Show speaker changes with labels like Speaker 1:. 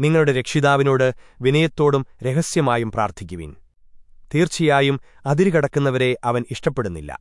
Speaker 1: നിങ്ങളുടെ രക്ഷിതാവിനോട് വിനയത്തോടും രഹസ്യമായും പ്രാർത്ഥിക്കുവിൻ. തീർച്ചയായും അതിരുകടക്കുന്നവരെ അവൻ ഇഷ്ടപ്പെടുന്നില്ല.